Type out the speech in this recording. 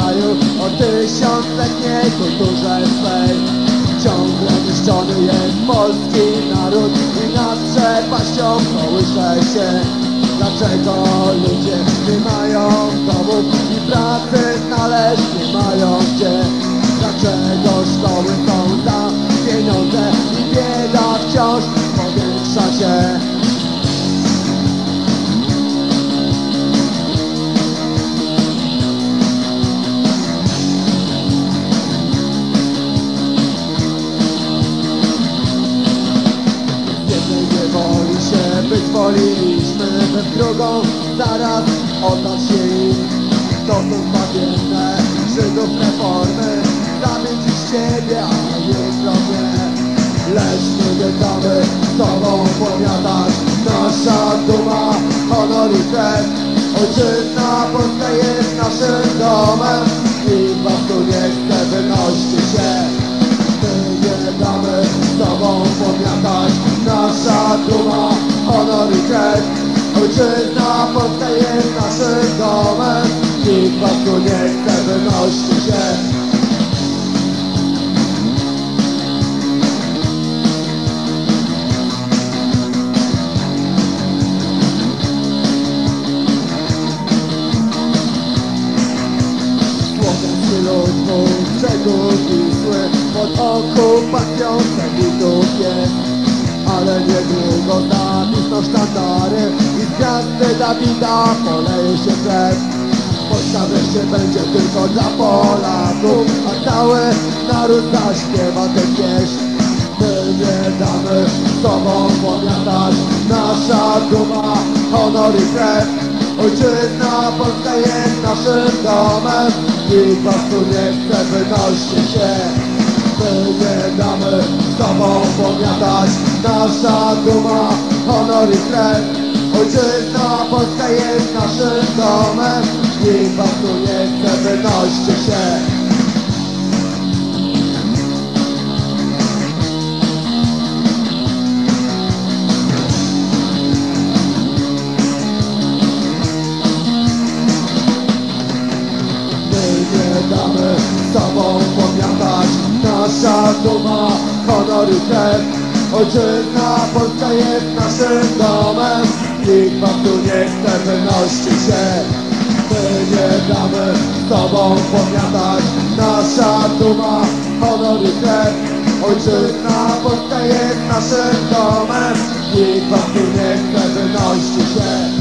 kraju O tysiącletniej kulturze swej. Ciągle niszczony jest polski naród I nad przepaścią kołysze się. Dlaczego ludzie nie mają domów I pracy znaleźć nie mają gdzie? Dlaczego szkoły są za pieniądze I bieda wciąż powiększa się wyzwoliliśmy We drugą zaraz oddać się im To są zbawienne Żydów reformy Zamieć z siebie, a nie Lecz my nie damy z tobą powiadać Nasza duma, honor i krew Ojczyzna Polska jest naszym domem Ojczyzna Polska jest naszym domem. Nikt was tu nie chce, wynoście się. Słowiański lud mój brzegu Wisły Pod okupacją gwiazdy Dawida poleje się krew Polska wreszcie będzie tylko dla Polaków. A cały naród zaśpiewa tę pieśń. My nie damy z tobą pomiatać Nasza duma, honor i krew. Ojczyzna Polska jest naszym domem. Nikt was tu nie chce, wynoście się. My nie damy z tobą pomiatać Nasza duma, honor i krew Ojczyzna Polska jest naszym domem. Nikt was tu nie chce, wynoście się damy z tobą pomiatać Nasza duma, honor i krew Ojczyzna Polska jest naszym domem Nikt was tu nie chce, wynoście się. My nie damy z tobą pomiatać Nasza duma, honor i krew. Ojczyzna Polska jest naszym domem. Nikt was tu nie chce, wynoście się